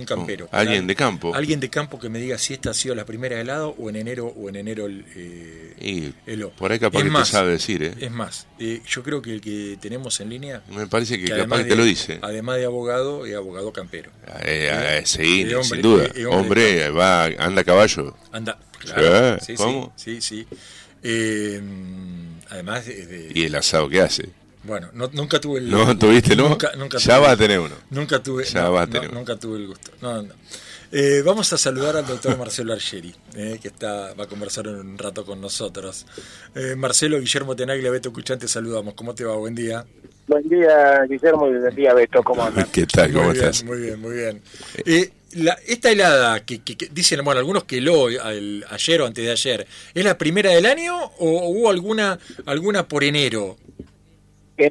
alguien campero. alguien de campo. Alguien de campo que me diga si esta ha sido la primera helado o en enero o en enero el, eh, Y heló. por ahí capaz Es que más, te sabe decir, ¿eh? Es más, eh, yo creo que el que tenemos en línea, Me parece que, que capaz que te de- lo dice. además de abogado, es abogado campero. Eh, eh, sí, Eh, hombre, sin duda. hombre, hombre. va, anda a caballo. Anda, claro. Sí, sí, ¿cómo? sí, sí. Eh, además de, de- Y el asado que hace. Bueno, no- nunca tuve el No, tuviste, ¿no? Nunca, nunca ya tuve- va a tener uno. Nunca tuve, Ya no, va a no, tener. nunca tuve el gusto. No, no. Eh, vamos a saludar al doctor Marcelo Argeri, eh, que está, va a conversar en un rato con nosotros. Eh, Marcelo, Guillermo Tenaglia, Beto Cuchante, saludamos. ¿Cómo te va? Buen día. Buen día, Guillermo, y buen día, Beto, ¿cómo andas? ¿Qué tal? ¿Cómo muy bien, estás? muy bien, muy bien. Eh, la- esta helada que, que- que dicen, bueno, algunos que heló el- ayer o antes de ayer, ¿es la primera del año o hubo alguna alguna por enero?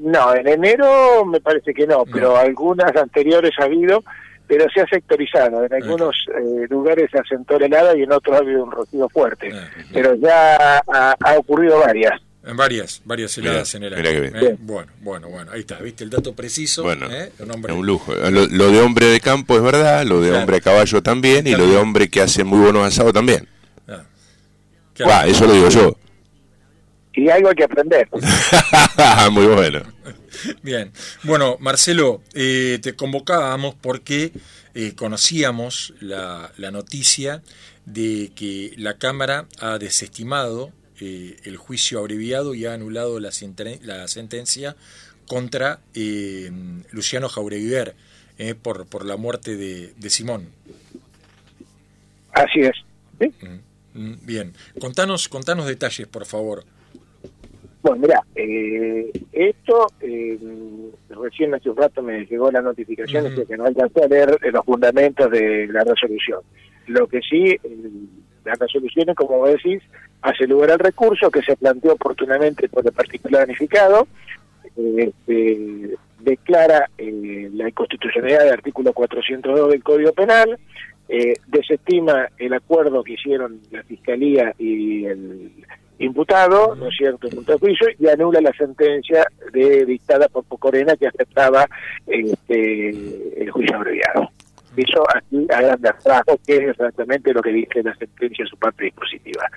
No, en enero me parece que no, pero algunas anteriores ha habido, pero se ha sectorizado. En algunos eh, lugares se asentó la helada y en otros ha habido un rocío fuerte. Ah, Pero ya ha, ha ocurrido varias. En varias, varias heladas Mirá, en el año. ¿eh? Bueno, bueno, bueno, ahí está, ¿viste? El dato preciso. Bueno, ¿eh? Un hombre- es un lujo. Lo, lo de hombre de campo es verdad, lo de Claro. hombre a caballo también, y lo de hombre que hace muy buenos asados también. Ah. Claro. Guau, eso lo digo yo. Y algo hay que aprender. muy bueno. Bien. Bueno, Marcelo, eh, te convocábamos porque eh, conocíamos la, la noticia de que la Cámara ha desestimado eh, el juicio abreviado y ha anulado la, la sentencia contra eh, Luciano Jaureguiber eh, por, por la muerte de, de Simón. Así es. ¿sí? Mm, Bien. Contanos, contanos detalles, por favor. Bueno, mira, eh, esto, eh, recién hace un rato me llegó la notificación Ujú. de que no alcancé a leer eh, los fundamentos de la resolución. Lo que sí, eh, la resolución, como vos decís, hace lugar al recurso que se planteó oportunamente por el particular danificado, eh, eh, declara eh, la inconstitucionalidad del artículo 402 del Código Penal, eh, desestima el acuerdo que hicieron la Fiscalía y el imputado, ¿no es cierto?, en punto de juicio, y anula la sentencia de dictada por Pocorena que aceptaba este, el juicio abreviado. Eso aquí a grandes rasgos, que es exactamente lo que dice la sentencia en su parte dispositiva.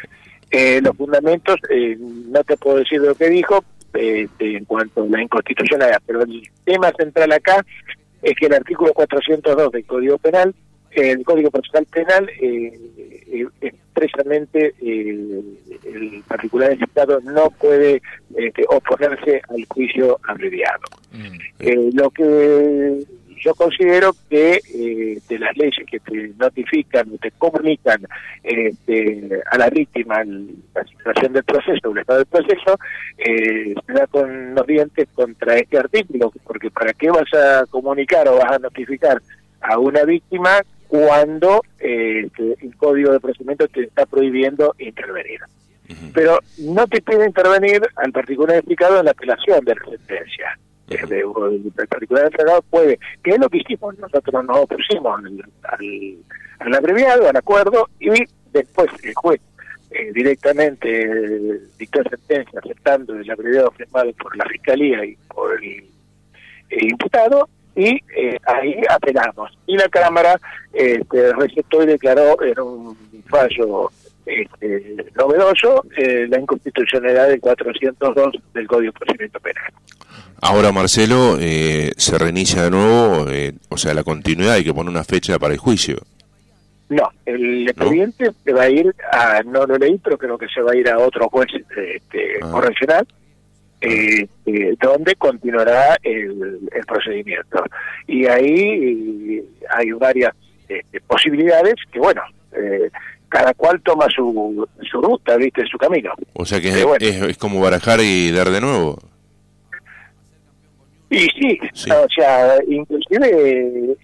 Eh, los fundamentos, eh, no te puedo decir lo que dijo eh, en cuanto a la inconstitucionalidad, pero el tema central acá es que el artículo 402 del Código Penal, el Código Procesal Penal, eh, expresamente el particular del Estado no puede este, oponerse al juicio abreviado. Mm. Eh, lo que yo considero que eh, de las leyes que te notifican o te comunican este, a la víctima el- la situación del proceso, o el estado del proceso, eh, se da con los dientes contra este artículo, porque ¿para qué vas a comunicar o vas a notificar a una víctima cuando eh, el código de procedimiento te está prohibiendo intervenir? Pero no te pide intervenir al particular explicado en la apelación de la sentencia. De- el particular entregado puede, que es lo que hicimos, nosotros nos opusimos al, al, abreviado, al acuerdo, y después el juez eh, directamente eh, dictó sentencia aceptando el abreviado firmado por la Fiscalía y por el, el imputado, y eh, ahí apelamos. Y la Cámara este, recetó y declaró en un fallo este, novedoso eh, la inconstitucionalidad del 402 del Código de Procedimiento Penal. Ahora, Marcelo, eh, se reinicia de nuevo, eh, o sea, la continuidad, hay que poner una fecha para el juicio. No, el expediente se va a ir a, no lo leí, pero creo que se va a ir a otro juez este, Ah. correccional, eh, eh, donde continuará el, el procedimiento. Y ahí eh, hay varias este, posibilidades que, bueno, eh, cada cual toma su, su ruta, ¿viste? Su camino. O sea que es, Pero bueno. es- es como barajar y dar de nuevo. Y sí, Sí. o sea, inclusive el,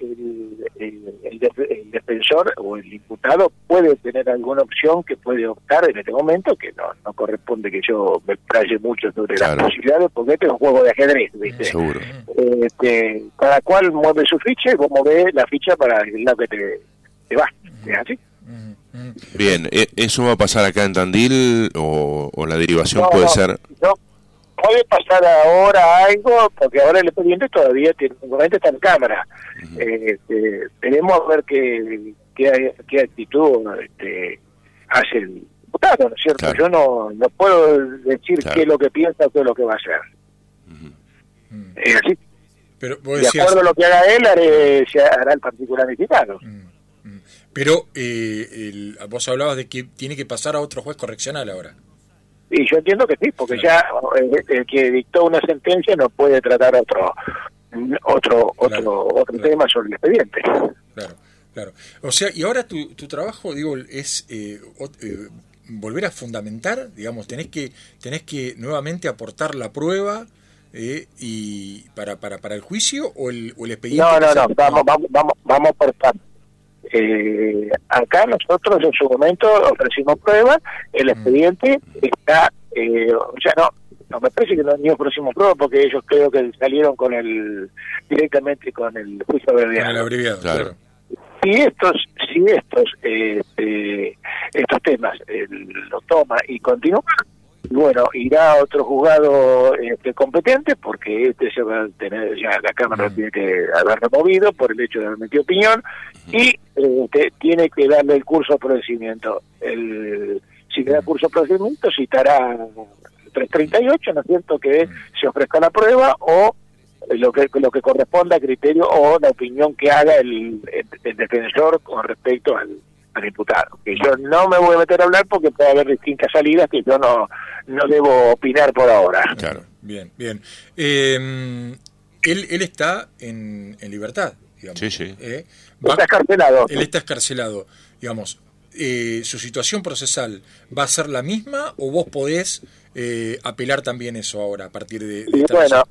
el- el def- el defensor o el imputado puede tener alguna opción que puede optar en este momento, que no, no corresponde que yo me explaye mucho sobre Claro. las posibilidades, porque este es un juego de ajedrez, ¿viste? Seguro. Este, cada cual mueve su ficha y vos movés la ficha para el lado que te, te va. Mm. Bien, ¿e- ¿eso va a pasar acá en Tandil o, o la derivación No, puede no, ser? no. puede pasar ahora algo, porque ahora el expediente todavía tiene, está en cámara. eh, veremos a ver qué, qué, qué actitud este, hace el diputado, ¿no es cierto? Yo no, no puedo decir qué es lo que piensa o qué es lo que va a hacer. Es así. Pero, de acuerdo a lo que haga él, haré, se hará el particular mexicano. Pero eh, el, vos hablabas de que tiene que pasar a otro juez correccional ahora. Y yo entiendo que sí, porque ya eh, el, que dictó una sentencia no puede tratar otro otro otro otro tema sobre el expediente. Claro, claro. O sea, y ahora tu, tu trabajo, digo, es eh, eh, volver a fundamentar, digamos, tenés que tenés que nuevamente aportar la prueba y para, para para el juicio o el, o el expediente. No, no, no, vamos vamos vamos vamos por partes. Eh, acá nosotros en su momento ofrecimos pruebas, el mm. expediente está, eh, o sea, no, no me parece que no ni ofrecimos pruebas porque ellos creo que salieron con el, directamente con el juicio abreviado. claro. Si estos, si estos, este, estos temas eh, lo toma y continúa, bueno, irá a otro juzgado este, competente porque este se va a tener, ya la Cámara tiene que haber removido por el hecho de haber metido opinión y este, tiene que darle el curso de procedimiento. El, si le da curso de procedimiento, citará 338, ¿no es cierto?, que se ofrezca la prueba o lo que lo que corresponda a criterio o la opinión que haga el defensor con respecto al, diputado. Que yo no me voy a meter a hablar porque puede haber distintas salidas que yo no, no debo opinar por ahora. Claro, bien, bien. Eh, él, él está en, en libertad, digamos. Sí, sí. ¿eh? está escarcelado. Él está escarcelado, digamos. Eh, ¿Su situación procesal va a ser la misma o vos podés eh, apelar también eso ahora a partir de, de Bueno,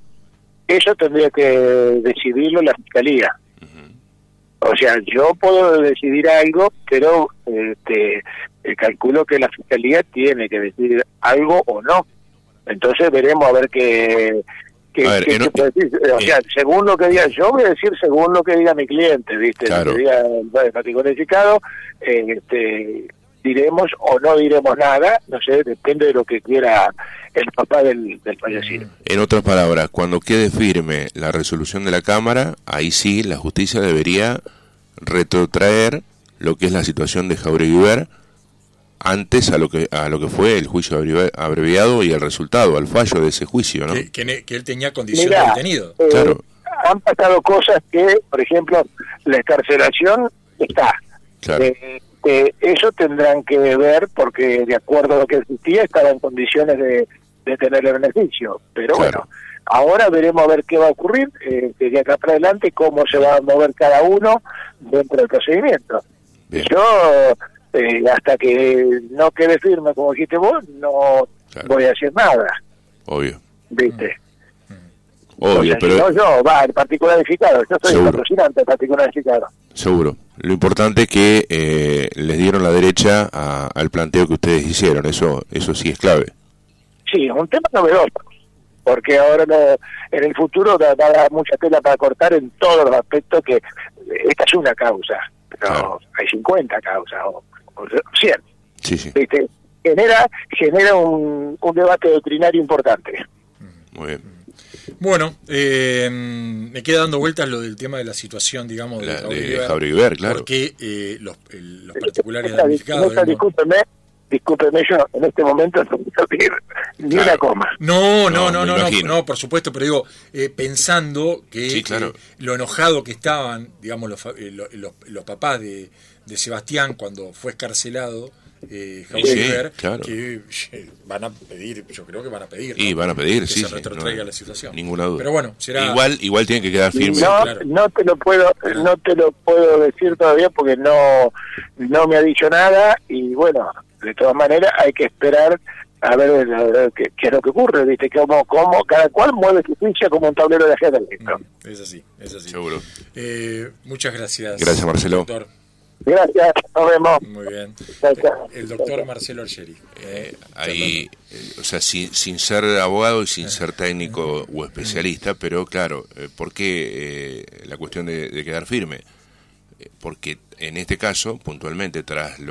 eso tendría que decidirlo la Fiscalía. O sea, yo puedo decidir algo, pero este, calculo que la fiscalía tiene que decidir algo o no. Entonces veremos a ver qué, decir. O sea, según lo que diga, yo voy a decir según lo que diga mi cliente, ¿viste? Lo que diga el particular este, diremos o no diremos nada, no sé, depende de lo que quiera el papá del, del fallecido. En otras palabras, cuando quede firme la resolución de la Cámara, ahí sí la justicia debería retrotraer lo que es la situación de Jauregui antes a lo que a lo que fue el juicio abreviado y el resultado, al fallo de ese juicio, ¿no? Que, él tenía condición de detenido. Eh, claro. Han pasado cosas que, por ejemplo, la escarcelación está. Claro. Eh, eso tendrán que ver porque de acuerdo a lo que existía estaba en condiciones de, tener el beneficio. Pero bueno, ahora veremos a ver qué va a ocurrir eh, de acá para adelante, cómo se va a mover cada uno dentro del procedimiento. Yo, eh, hasta que no quede firme, como dijiste vos, no voy a decir nada. Obvio. ¿Viste? Obvio, pero... No, yo, va, el particularificado, yo soy el patrocinante del particularificado. Seguro. Lo importante es que eh, les dieron la derecha al planteo que ustedes hicieron, eso eso sí es clave. Sí, es un tema novedoso, porque ahora no, en el futuro da, mucha tela para cortar en todos los aspectos que esta es una causa, pero hay 50 causas o, 100. Sí, sí. Genera, genera un, un debate doctrinario importante. Muy bien. Bueno, eh, me queda dando vueltas lo del tema de la situación, digamos, de, de claro. Porque eh, los, los, particulares damnificados... discúlpeme, discúlpeme, yo en este momento no puedo pedir ni una coma. No, no, no, no, no, no, por supuesto, pero digo, eh, pensando que eh, lo enojado que estaban, digamos, los, eh, los, los papás de, de Sebastián cuando fue escarcelado eh, que van a pedir, yo creo que van a pedir. Y van a pedir, que sí. Se retrotraiga la situación. Ninguna duda. Pero bueno, será... Igual, igual tiene que quedar firme. No, no te lo puedo, no te lo puedo decir todavía porque no, no me ha dicho nada y bueno, de todas maneras hay que esperar a ver qué, es lo que ocurre, ¿viste? Como, como cada cual mueve su ficha como un tablero de ajedrez. Mm, es así, es así. Seguro. Eh, muchas gracias. Gracias, Marcelo. Doctor. Gracias, nos vemos. Muy bien. El doctor Marcelo Argeri. Eh, ahí, eh, o sea, sin, sin, ser abogado y sin ser técnico o especialista, pero claro, eh, ¿por qué la cuestión de, de quedar firme? porque en este caso, puntualmente, tras lo